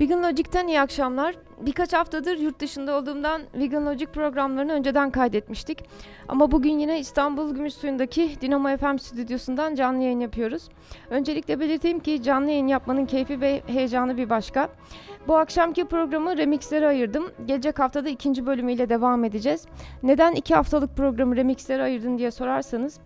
Vegan Logic'ten iyi akşamlar. Birkaç haftadır yurt dışında olduğumdan Vegan Logic programlarını önceden kaydetmiştik. Ama bugün yine İstanbul Gümüşsuyu'ndaki Dinamo FM stüdyosundan canlı yayın yapıyoruz. Öncelikle belirteyim ki canlı yayın yapmanın keyfi ve heyecanı bir başka. Bu akşamki programı remixlere ayırdım. Gelecek haftada ikinci bölümüyle devam edeceğiz. Neden iki haftalık programı remixlere ayırdın diye sorarsanız...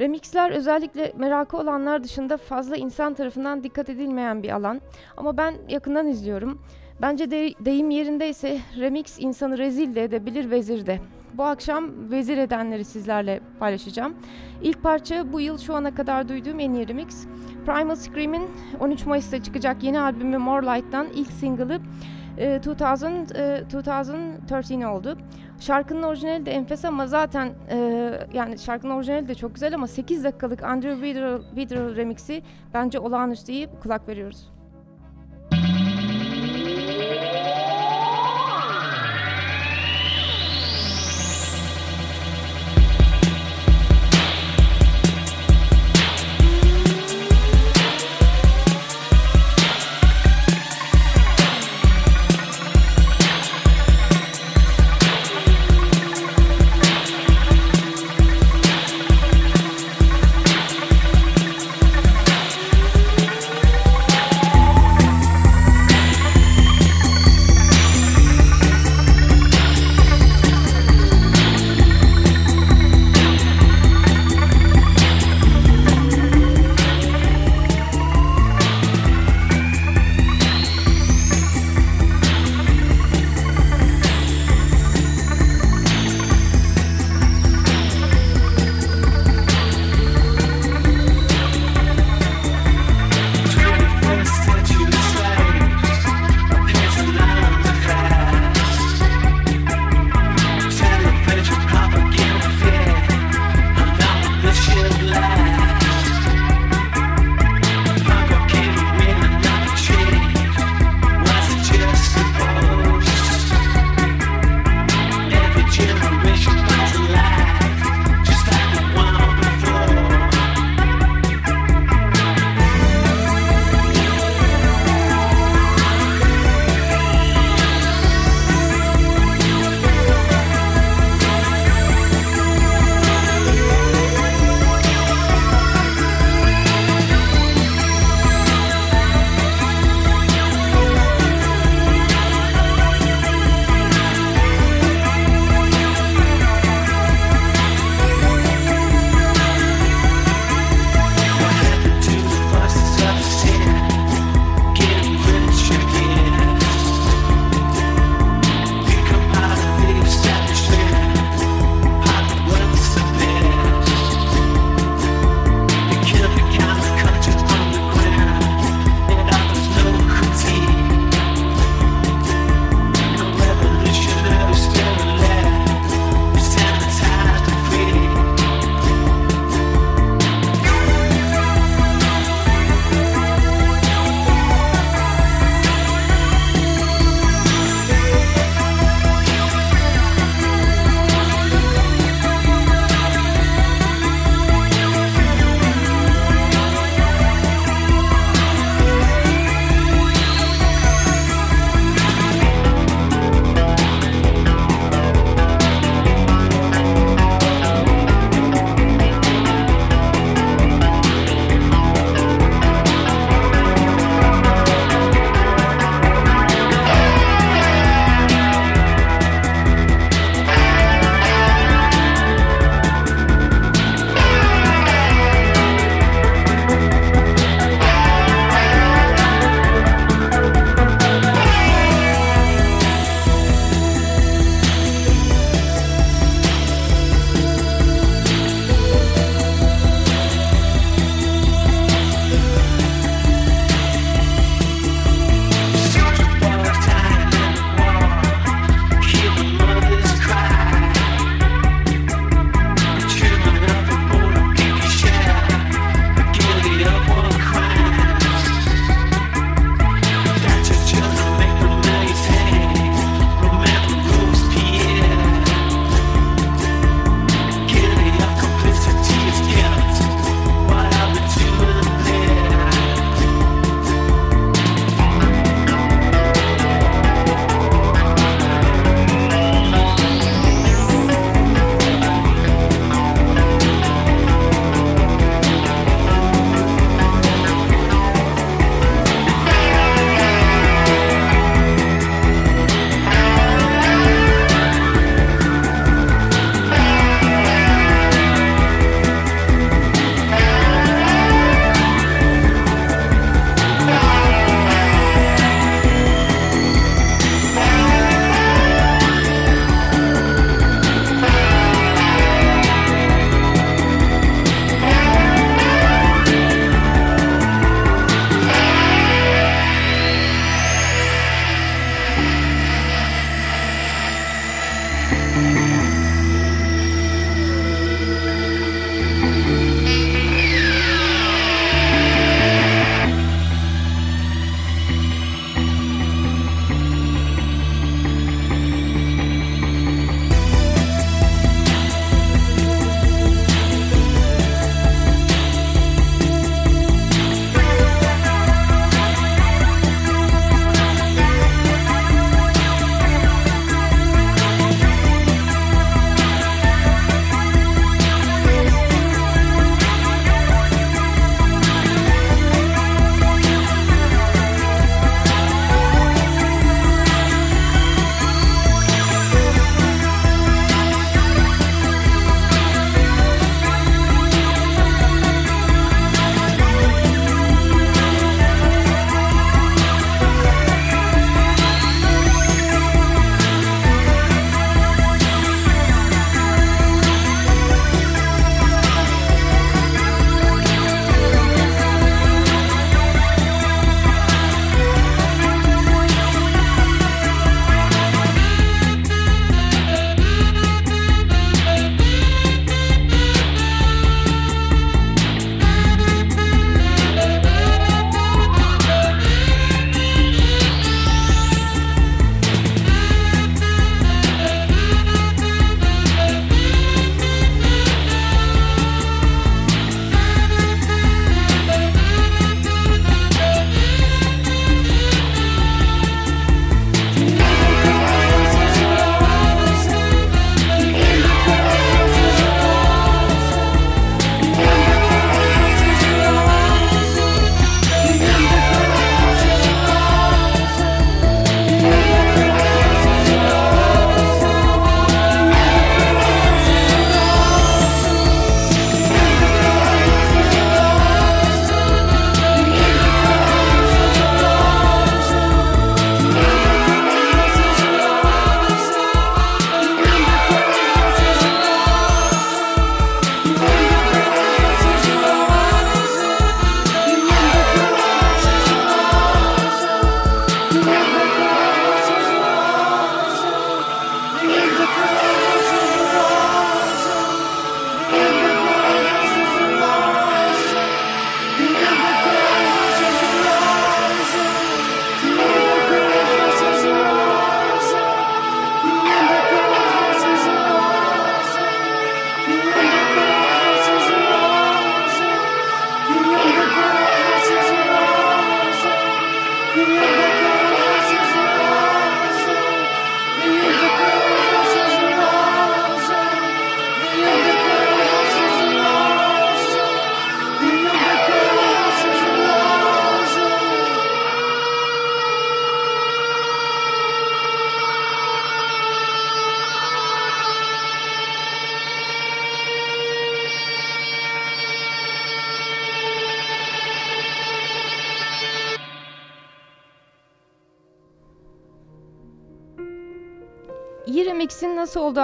Remixler özellikle merakı olanlar dışında fazla insan tarafından dikkat edilmeyen bir alan. Ama ben yakından izliyorum. Bence de, deyim yerindeyse remix insanı rezil de edebilir vezir de. Bu akşam vezir edenleri sizlerle paylaşacağım. İlk parça bu yıl şu ana kadar duyduğum en iyi remix. Primal Scream'in 13 Mayıs'ta çıkacak yeni albümü More Light'tan ilk single'ı e, 2000, e, 2013 oldu. Şarkının orijinali de enfes ama zaten e, yani şarkının orijinali de çok güzel ama 8 dakikalık Andrew Widrell remixi bence olağanüstü iyi kulak veriyoruz.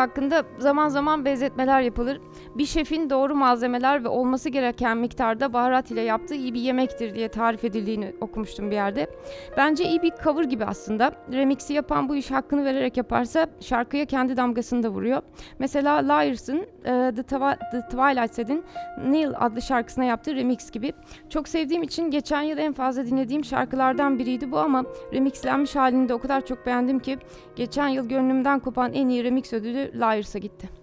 Hakkında zaman zaman benzetmeler yapılır. Bir şefin doğru malzemeler ve olması gereken miktarda baharat ile yaptığı iyi bir yemektir diye tarif edildiğini okumuştum bir yerde. Bence iyi bir cover gibi aslında. Remix'i yapan bu iş hakkını vererek yaparsa şarkıya kendi damgasını da vuruyor. Mesela Liars'ın e, The, The Twilight Set'in Neil adlı şarkısına yaptığı remix gibi. Çok sevdiğim için geçen yıl en fazla dinlediğim şarkılardan biriydi bu ama remixlenmiş halini de o kadar çok beğendim ki geçen yıl gönlümden kopan en iyi remix ödülü Liars'a gitti.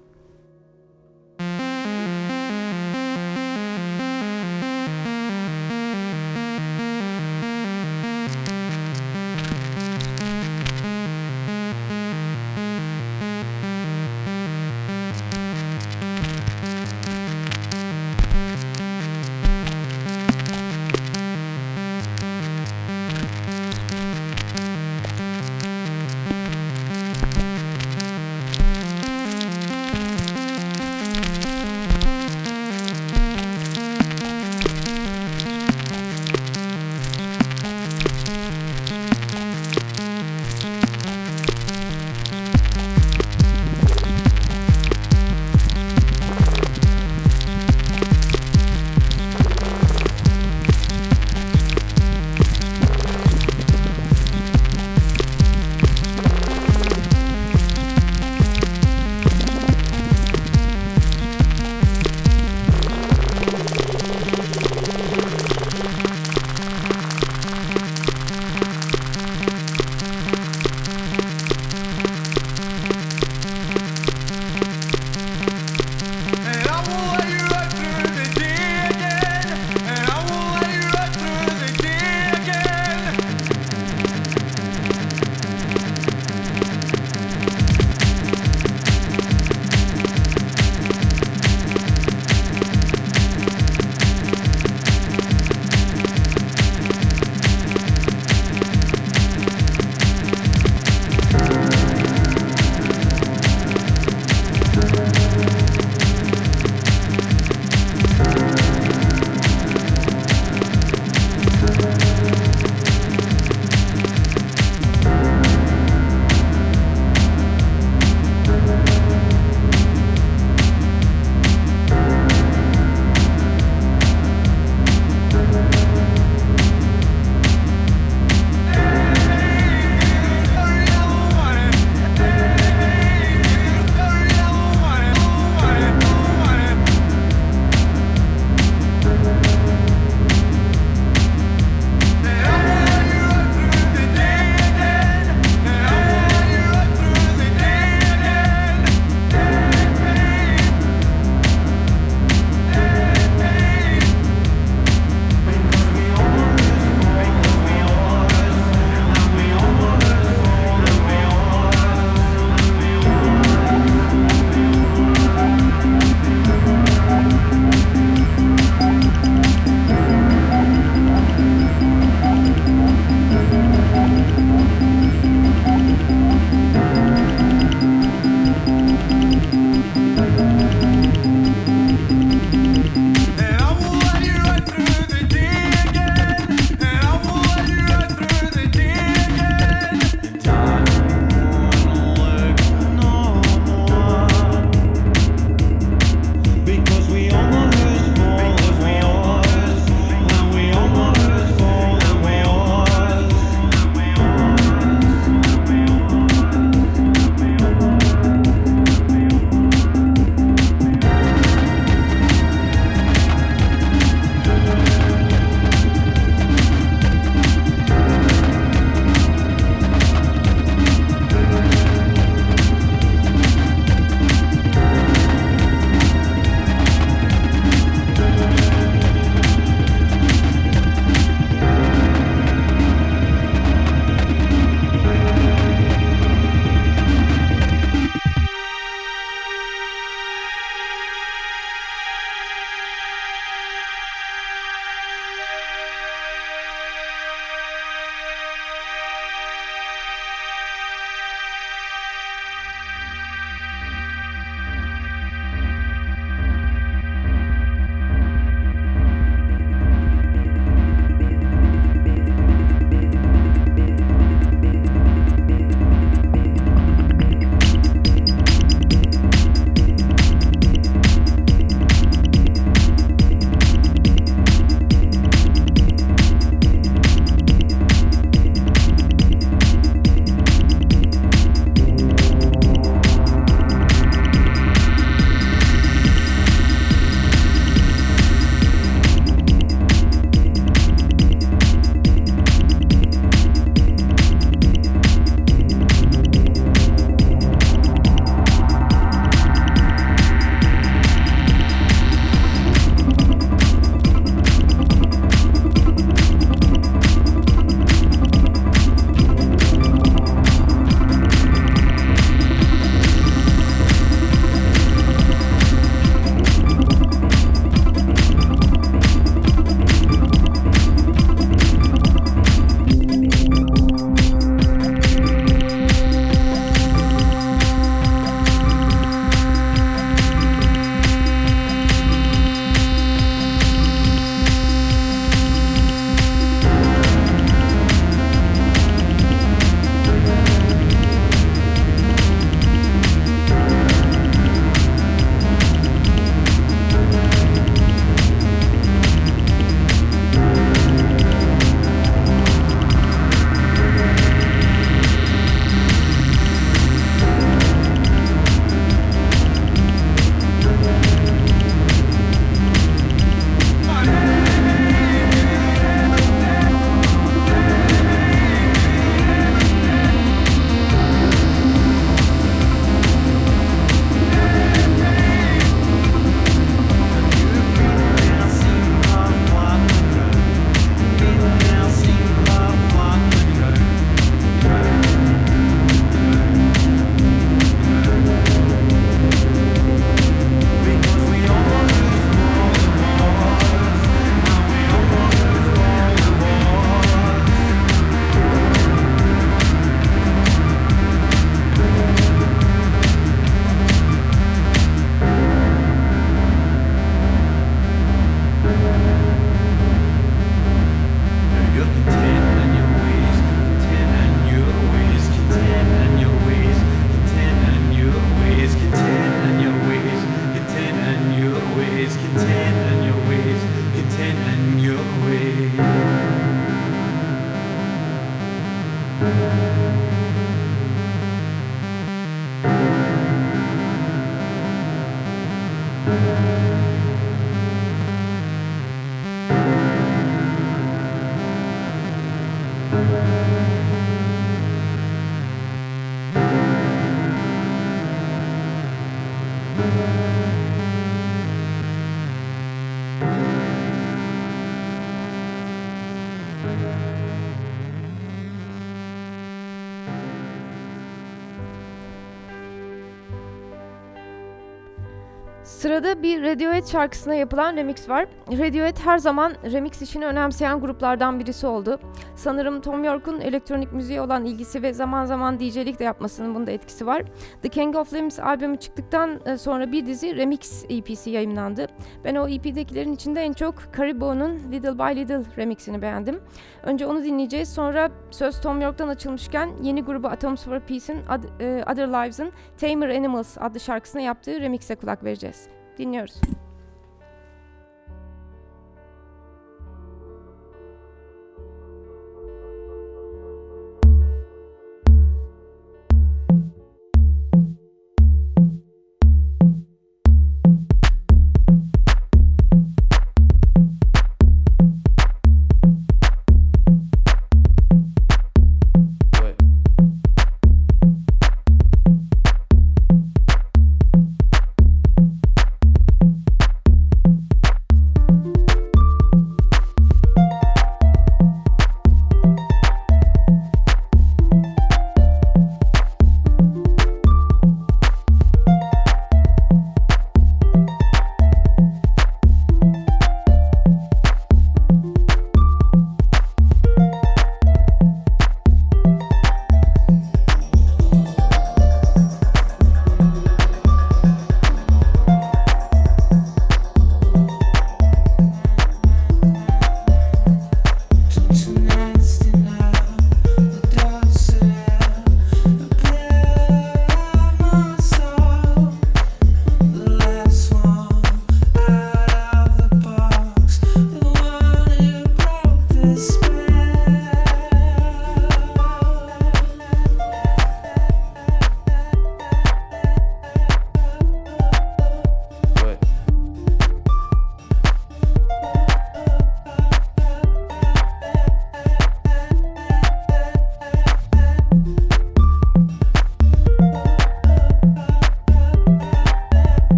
Sırada bir Radiohead şarkısına yapılan remix var. Radiohead her zaman remix işini önemseyen gruplardan birisi oldu. Sanırım Tom York'un elektronik müziğe olan ilgisi ve zaman zaman DJ'lik de yapmasının bunda etkisi var. The King of Limbs albümü çıktıktan e, sonra bir dizi remix EP'si yayınlandı. Ben o EP'dekilerin içinde en çok Caribou'nun Little by Little remixini beğendim. Önce onu dinleyeceğiz. Sonra söz Tom York'tan açılmışken yeni grubu Atoms for Peace'in e, Other Lives'ın Tamer Animals adlı şarkısına yaptığı remix'e kulak vereceğiz. Dinliyoruz.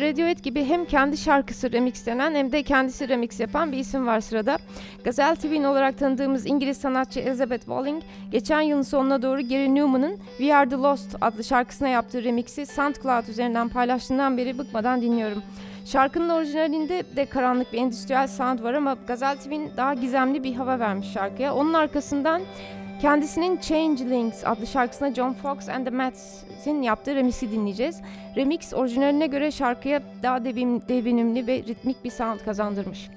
Radiohead gibi hem kendi şarkısı remixlenen hem de kendisi remix yapan bir isim var sırada. Gazelle TV'nin olarak tanıdığımız İngiliz sanatçı Elizabeth Walling, geçen yılın sonuna doğru Gary Newman'ın We Are The Lost adlı şarkısına yaptığı remixi SoundCloud üzerinden paylaştığından beri bıkmadan dinliyorum. Şarkının orijinalinde de karanlık bir endüstriyel sound var ama Gazelle TV'nin daha gizemli bir hava vermiş şarkıya. Onun arkasından Kendisinin Changelings adlı şarkısına John Fox and the Mats'in yaptığı remix'i dinleyeceğiz. Remix orijinaline göre şarkıya daha devinimli ve ritmik bir sound kazandırmış.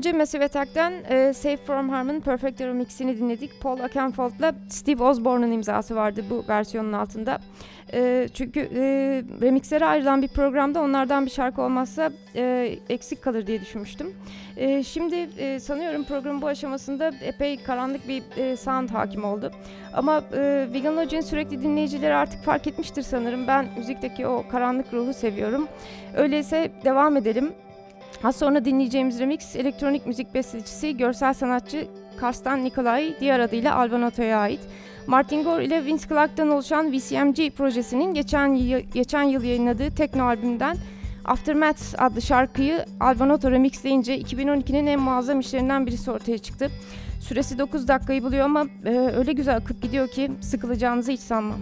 Önce Massive Attack'ten e, Safe From Harm'ın Perfect Remix'ini dinledik. Paul Oakenfold'la Steve Osborne'un imzası vardı bu versiyonun altında. E, çünkü e, remixlere ayrılan bir programda onlardan bir şarkı olmazsa e, eksik kalır diye düşünmüştüm. E, şimdi e, sanıyorum programın bu aşamasında epey karanlık bir e, sound hakim oldu. Ama e, Vegan Logic'in sürekli dinleyicileri artık fark etmiştir sanırım. Ben müzikteki o karanlık ruhu seviyorum. Öyleyse devam edelim. Az sonra dinleyeceğimiz remix elektronik müzik bestecisi, görsel sanatçı Karstan Nikolay, diğer adıyla Alvanato'ya ait. Martin Gore ile Vince Clarke'dan oluşan VCMG projesinin geçen yıl, geçen yıl yayınladığı tekno albümünden Aftermath adlı şarkıyı Alvanato remixleyince 2012'nin en muazzam işlerinden birisi ortaya çıktı. Süresi 9 dakikayı buluyor ama e, öyle güzel akıp gidiyor ki sıkılacağınızı hiç sanmam.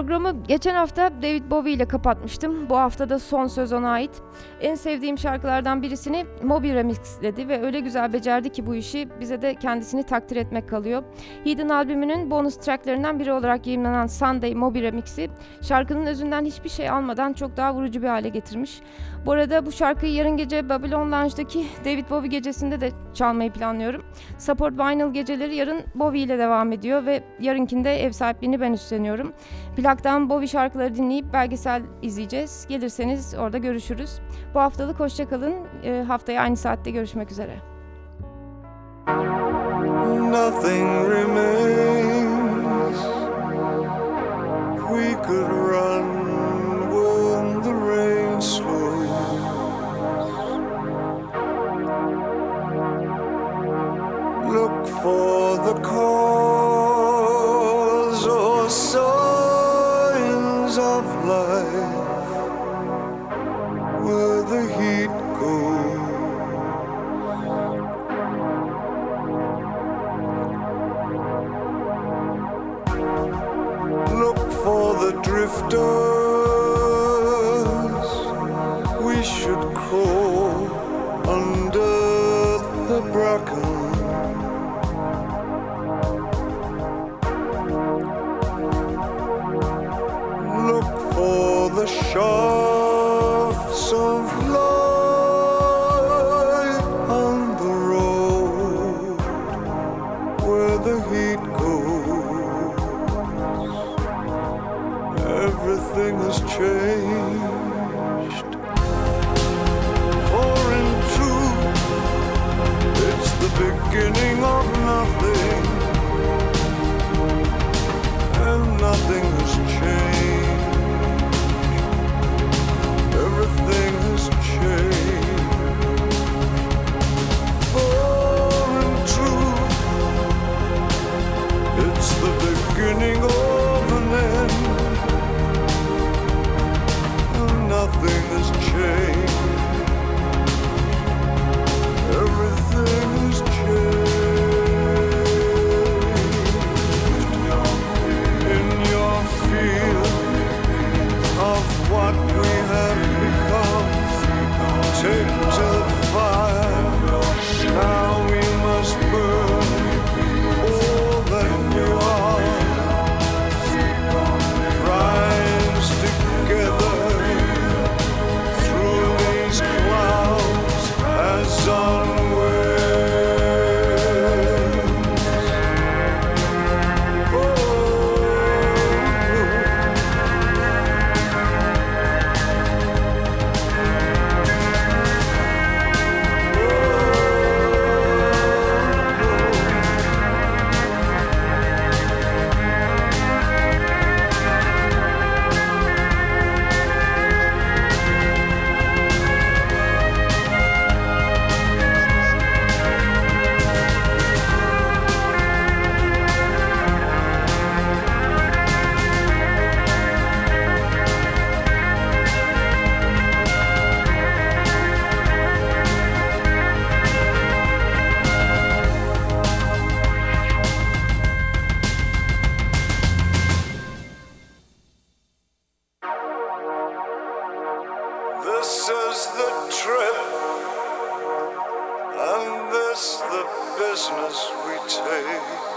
Programı geçen hafta David Bowie ile kapatmıştım. Bu hafta da son söz ona ait. En sevdiğim şarkılardan birisini Moby remixledi ve öyle güzel becerdi ki bu işi bize de kendisini takdir etmek kalıyor. Hidden albümünün bonus tracklerinden biri olarak yayınlanan Sunday Moby remixi şarkının özünden hiçbir şey almadan çok daha vurucu bir hale getirmiş. Bu arada bu şarkıyı yarın gece Babylon Lounge'daki David Bowie gecesinde de çalmayı planlıyorum. Support Vinyl geceleri yarın Bowie ile devam ediyor ve yarınkinde ev sahipliğini ben üstleniyorum. Plaktan Bowie şarkıları dinleyip belgesel izleyeceğiz. Gelirseniz orada görüşürüz. Bu haftalık hoşçakalın. E, haftaya aynı saatte görüşmek üzere. Nothing remains. We could run when the rain slows. Look for the cause life where the heat goes. Look for the drifters. Beginning of nothing, is the trip, and this the business we take.